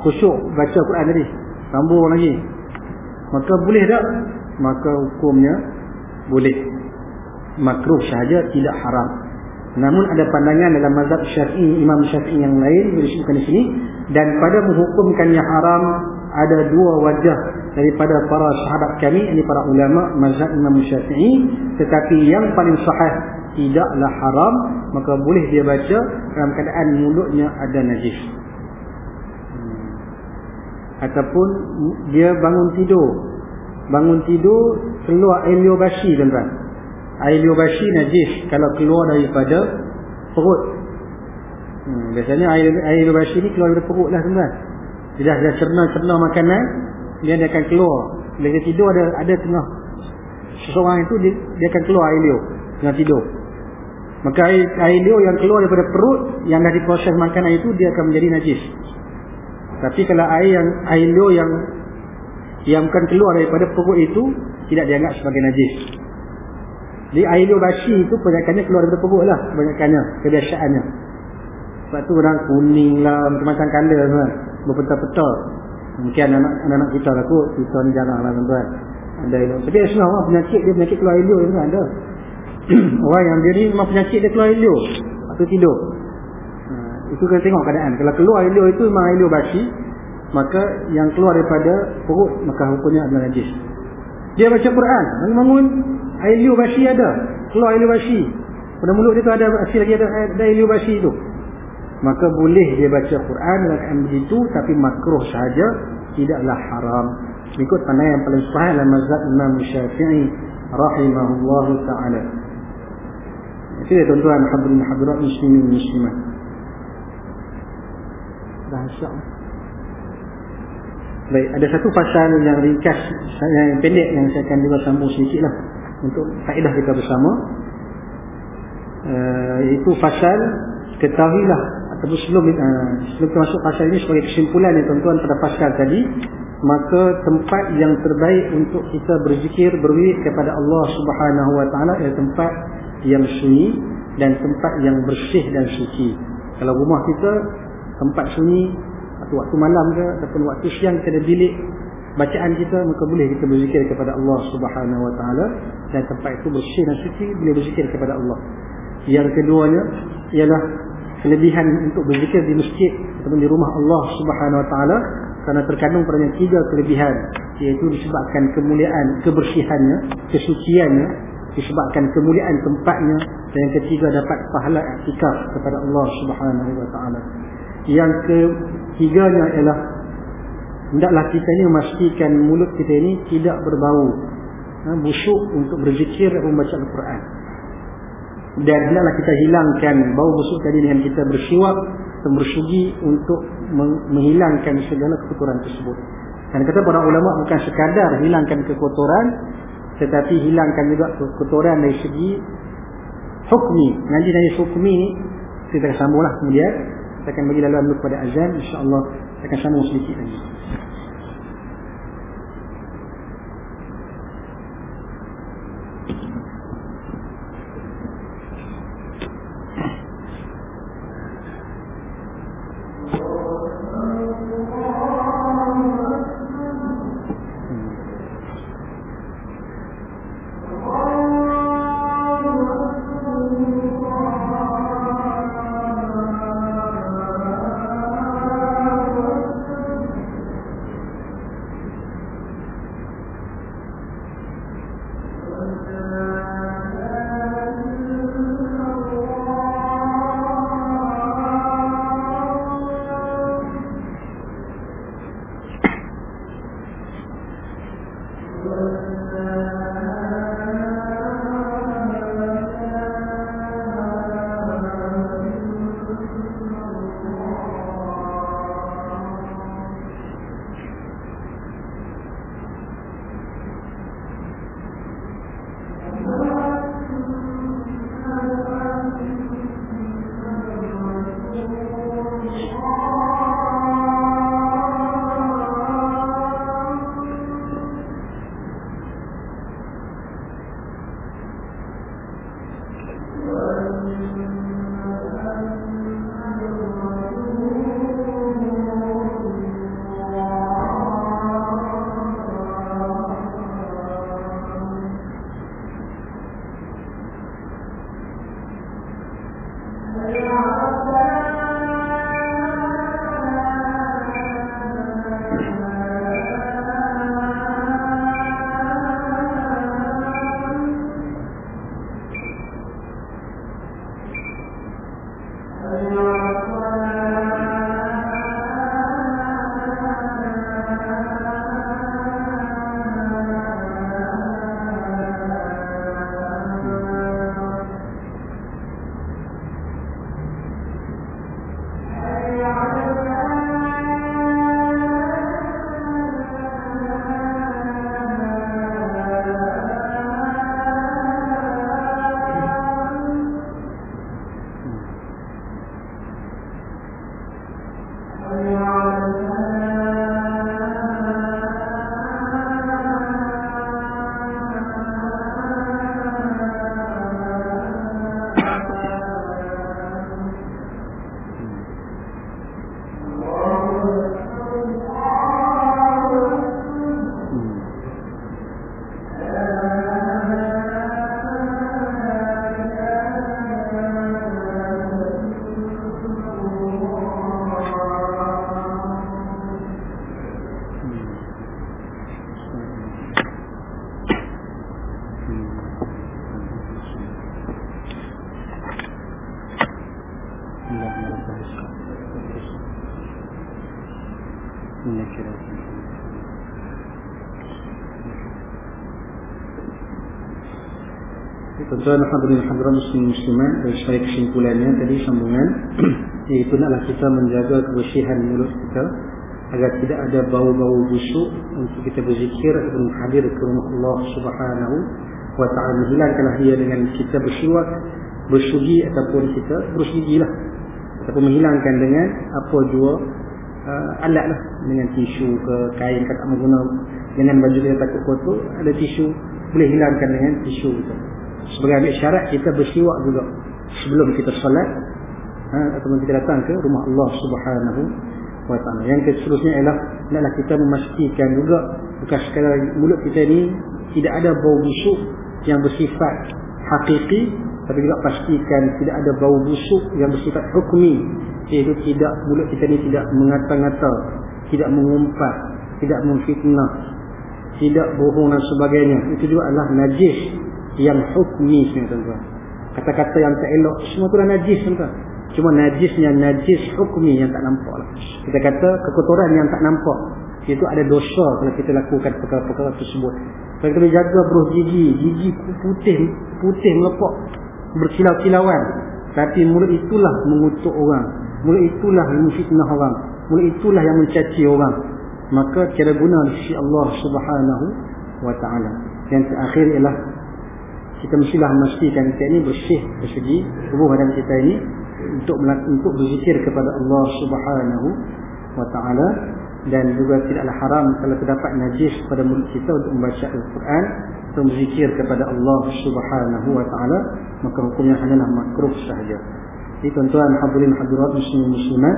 khusyuk baca Quran tadi. Sambung lagi. Maka boleh tak? Maka hukumnya boleh. Makruh sahaja tidak haram namun ada pandangan dalam mazhab Syafi'i, Imam Syafi'i yang lain disebutkan di sini dan pada menghukumkannya haram ada dua wajah daripada para sahabat kami ini para ulama mazhab Imam Syafi'i. Tetapi yang paling sahih tidaklah haram maka boleh dia baca dalam keadaan mulutnya ada najis. Hmm. ataupun dia bangun tidur. Bangun tidur keluar air liur basi tuan-tuan air liubashi najis kalau keluar daripada perut. Hmm, biasanya air air liubashi ni keluar daripada perut lah tuan bila dah cerna-cerna makanan dia, dia akan keluar. Bila dia tidur ada ada tengah seseorang itu dia, dia akan keluar air liur. Tengah tidur. Maka air, air liur yang keluar daripada perut yang dah diproses makanan itu dia akan menjadi najis. Tapi kalau air yang air liur yang yang bukan keluar daripada perut itu tidak dianggap sebagai najis jadi air liur basi itu kebanyakannya keluar daripada perut lah kebanyakannya kebiasaannya. Sebab tu orang kuning lah macam-macam color kan berpeta-peta mungkin anak-anak kita lah kot kita ni jarang lah tuan-tuan. Ada ilmu tapi Islam lah penyakit dia penyakit keluar ilmu tu ada. (clears throat) Orang yang dia ni memang penyakit dia keluar ilmu waktu tidur. Ha, itu kena tengok keadaan. Kalau keluar ilmu itu memang ilmu basi maka yang keluar daripada perut maka hukumnya adalah najis. Dia baca Quran bangun-bangun ilmu basi ada. Keluar ilmu basi pada mulut dia tu ada hasil lagi ada, ada ilmu basi tu. Maka boleh dia baca Quran dalam begitu tapi makruh saja tidaklah haram. Ikut pandai yang paling sahih dalam mazhab Imam Syafi'i rahimahullahu taala. Ya tuan-tuan. Hadirin hadirat muslimin muslimat. Bahasa Baik, ada satu pasal yang ringkas yang pendek yang saya akan juga sambung sedikitlah untuk faedah kita bersama. Uh, itu pasal ketahuilah ataupun sebelum uh, sebelum kita masuk pasal ini sebagai kesimpulan ya tuan-tuan pada pasal tadi maka tempat yang terbaik untuk kita berzikir berwirid kepada Allah Subhanahu wa taala ialah tempat yang sunyi dan tempat yang bersih dan suci. Kalau rumah kita tempat sunyi atau waktu malam ke ataupun waktu siang kita ada bilik bacaan kita maka boleh kita berzikir kepada Allah Subhanahu wa taala dan tempat itu bersih dan suci boleh berzikir kepada Allah. Yang keduanya ialah kelebihan untuk berzikir di masjid ataupun di rumah Allah Subhanahu Wa Taala karena terkandung padanya tiga kelebihan iaitu disebabkan kemuliaan kebersihannya kesuciannya disebabkan kemuliaan tempatnya dan yang ketiga dapat pahala iktikaf kepada Allah Subhanahu Wa Taala yang ketiganya ialah hendaklah kita ini memastikan mulut kita ini tidak berbau ha, busuk untuk berzikir dan membaca Al-Quran dan hendaklah kita hilangkan bau busuk tadi dengan kita bersiwak dan bersugi untuk menghilangkan segala kekotoran tersebut. Dan kata para ulama bukan sekadar hilangkan kekotoran tetapi hilangkan juga kekotoran dari segi hukmi. Ngaji dari hukmi ni kita akan sambunglah kemudian kita akan bagi laluan kepada azan insya-Allah ta kashe musulki ɗin lagi. Tuan-tuan Alhamdulillah Alhamdulillah Muslim Muslimat Dan sebagai kesimpulannya tadi sambungan (clears throat) Iaitu adalah kita menjaga kebersihan mulut kita Agar tidak ada bau-bau busuk Untuk kita berzikir Atau hadir ke rumah Allah Subhanahu Wa ta'ala Menghilangkanlah dia dengan kita bersiwak Bersugi ataupun kita bersugi lah Ataupun menghilangkan dengan Apa jua uh, Alat lah. Dengan tisu ke kain Kata menggunakan Dengan baju kita takut kotor Ada tisu. Boleh hilangkan dengan tisu kita. Sebagai ambil syarat kita bersiwak juga. Sebelum kita salat ha, ataupun kita datang ke rumah Allah subhanahu wa ta'ala. Yang seterusnya ialah hendaklah kita memastikan juga bukan sekadar mulut kita ni tidak ada bau busuk yang bersifat hakiki tapi juga pastikan tidak ada bau busuk yang bersifat hukmi iaitu tidak mulut kita ni tidak mengata-ngata tidak mengumpat tidak memfitnah tidak bohong dan sebagainya itu juga adalah najis yang hukmi tuan-tuan. Kata-kata yang tak elok semua tu dah najis tuan-tuan. Cuma najisnya najis hukmi yang tak nampak lah. Kita kata kekotoran yang tak nampak. Itu ada dosa kalau kita lakukan perkara-perkara tersebut. Kalau kita jaga beruh gigi, gigi putih putih melepak berkilau-kilauan. Tapi mulut itulah mengutuk orang. Mulut itulah yang fitnah orang. Mulut itulah yang mencaci orang. Maka kira guna sisi Allah subhanahu wa ta'ala. Yang terakhir ialah kita mestilah memastikan kita ini bersih dari segi tubuh badan kita ini untuk untuk berzikir kepada Allah Subhanahu wa taala dan juga tidaklah haram kalau terdapat najis pada mulut kita untuk membaca Al-Quran atau berzikir kepada Allah Subhanahu wa taala maka hukumnya hanyalah makruh sahaja. Jadi tuan-tuan hadirin hadirat muslimin muslimat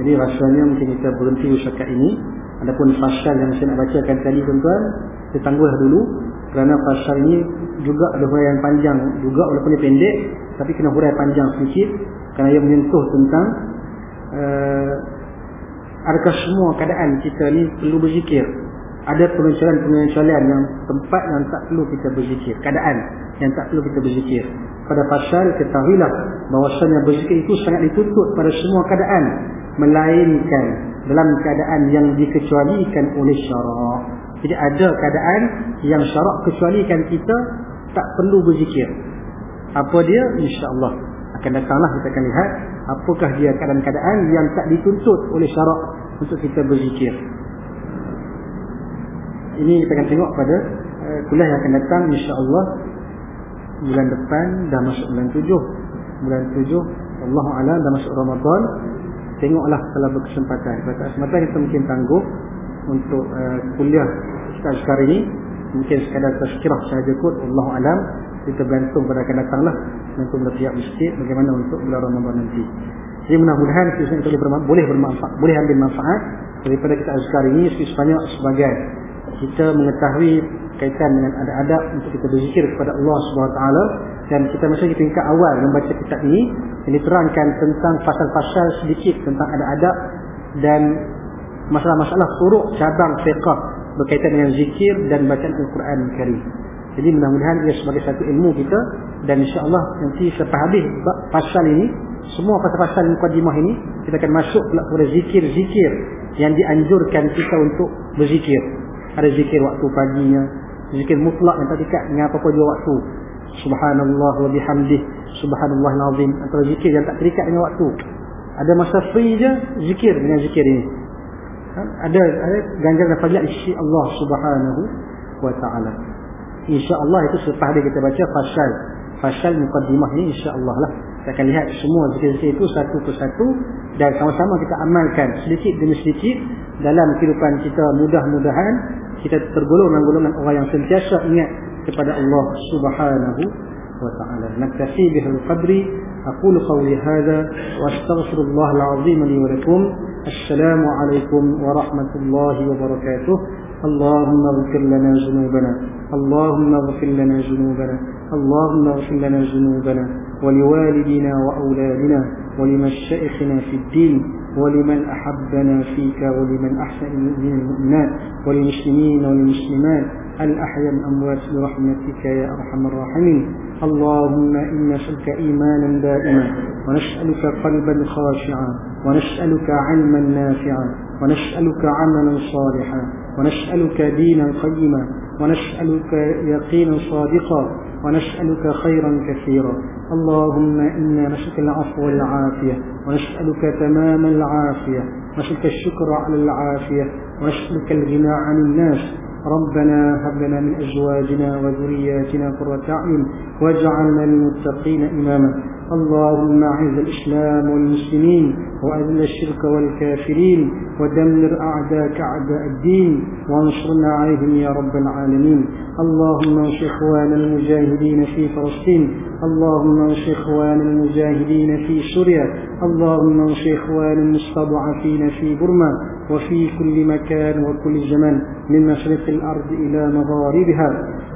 jadi rasanya mungkin kita berhenti usaha ini. Adapun fasal yang saya nak bacakan tadi tuan-tuan kita tangguhlah dulu. Kerana fasal ini juga ada huraian panjang juga walaupun dia pendek tapi kena huraian panjang sedikit. Kerana ia menyentuh tentang uh, adakah semua keadaan kita ni perlu berzikir ada pengecualian-pengecualian yang tempat yang tak perlu kita berzikir keadaan yang tak perlu kita berzikir pada pasal ketahuilah bahawasanya berzikir itu sangat dituntut pada semua keadaan melainkan dalam keadaan yang dikecualikan oleh syarak jadi ada keadaan yang syarak kecualikan kita tak perlu berzikir. Apa dia? InsyaAllah. Akan datanglah kita akan lihat. Apakah dia keadaan-keadaan yang tak dituntut oleh syarak untuk kita berzikir. Ini kita akan tengok pada uh, kuliah yang akan datang insyaAllah. Bulan depan dah masuk bulan tujuh. Bulan tujuh. Allah Allah dah masuk Ramadan. Tengoklah kalau berkesempatan. Kalau tak kesempatan kita mungkin tangguh untuk uh, kuliah kita sekarang ini mungkin sekadar tazkirah sahaja kot Allah alam. Kita bergantung pada akan datanglah nanti pada pihak masjid bagaimana untuk bulan Ramadan nanti. Jadi mudah-mudahan kita boleh, bermanfaat, boleh ambil manfaat daripada kita azkar ini sebanyak sebagai kita mengetahui kaitan dengan adab-adab untuk kita berzikir kepada Allah taala. Dan kita masih di tingkat awal membaca kitab ini yang diterangkan tentang pasal-pasal sedikit tentang adab-adab dan masalah-masalah furuk cabang fiqh berkaitan dengan zikir dan bacaan Al-Quran Karim. Jadi mudah-mudahan ia sebagai satu ilmu kita dan insya-Allah nanti selepas habis pasal ini semua pasal-pasal mukadimah ini kita akan masuk pula kepada zikir-zikir yang dianjurkan kita untuk berzikir. Ada zikir waktu paginya, zikir mutlak yang tak dekat dengan apa-apa jua waktu. Subhanallah wa bihamdih, subhanallah azim antara zikir yang tak terikat dengan waktu. Ada masa free je zikir dengan zikir ini. Ha? ada ada ganjaran fadilah isi Allah Subhanahu wa taala. Insya-Allah itu selepas dia kita baca fasal fasal mukaddimah ini insya-Allah lah kita akan lihat semua zikir-zikir itu satu persatu dan sama-sama kita amalkan sedikit demi sedikit dalam kehidupan kita mudah-mudahan kita tergolong dalam golongan orang yang sentiasa ingat kepada Allah Subhanahu wa taala. Naktafi bihal qadri aqulu qawli hadha wa astaghfirullah al-azim li wa alaikum wa rahmatullahi wa barakatuh. اللهم اغفر لنا ذنوبنا. اللهم اغفر لنا ذنوبنا. اللهم اغفر لنا ذنوبنا. ولوالدينا وأولادنا ولمن شئخنا في الدين ولمن أحبنا فيك ولمن أحسن من المؤمنات وللمسلمين والمسلمات الأحياء الأموات برحمتك يا أرحم الراحمين. اللهم إنا نسألك إيمانا دائما ونسألك قلبا خاشعا ونسألك علما نافعا ونسألك عملا صالحا ونسألك دينا قيما ونسألك يقينا صادقا ونسألك خيرا كثيرا. اللهم إنا نسألك العفو والعافية ونسألك تمام العافية ونسألك الشكر على العافية ونسألك الغنى عن الناس ربنا هب لنا من أزواجنا وذرياتنا قرة أعين واجعلنا للمتقين إماما. اللهم أعز الإسلام والمسلمين وأذل الشرك والكافرين ودمر أعداءك أعداء الدين وانصرنا عليهم يا رب العالمين. اللهم انصر إخوان المجاهدين في فلسطين. اللهم انصر إخوان المجاهدين في سوريا. اللهم انصر إخوان المستضعفين في برما. وفي كل مكان وكل زمان من مشرق الأرض إلى مغاربها.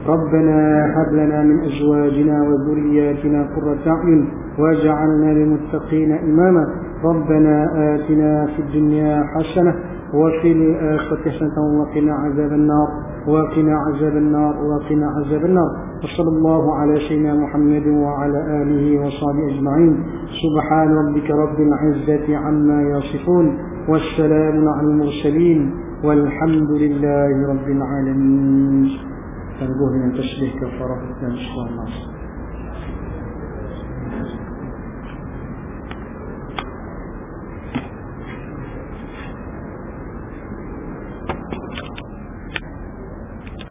ربنا هب لنا من أزواجنا وذرياتنا قرة أعين واجعلنا للمتقين إماما. ربنا آتنا في الدنيا حسنة وفي الآخرة حسنة وقنا عذاب النار وقنا عذاب النار وقنا عذاب النار. وصلى الله على سيدنا محمد وعلى آله وصحبه أجمعين. سبحان ربك رب العزة عما يصفون والسلام على المرسلين والحمد لله رب العالمين. تنبوه من تشبيه كفارة إن الله.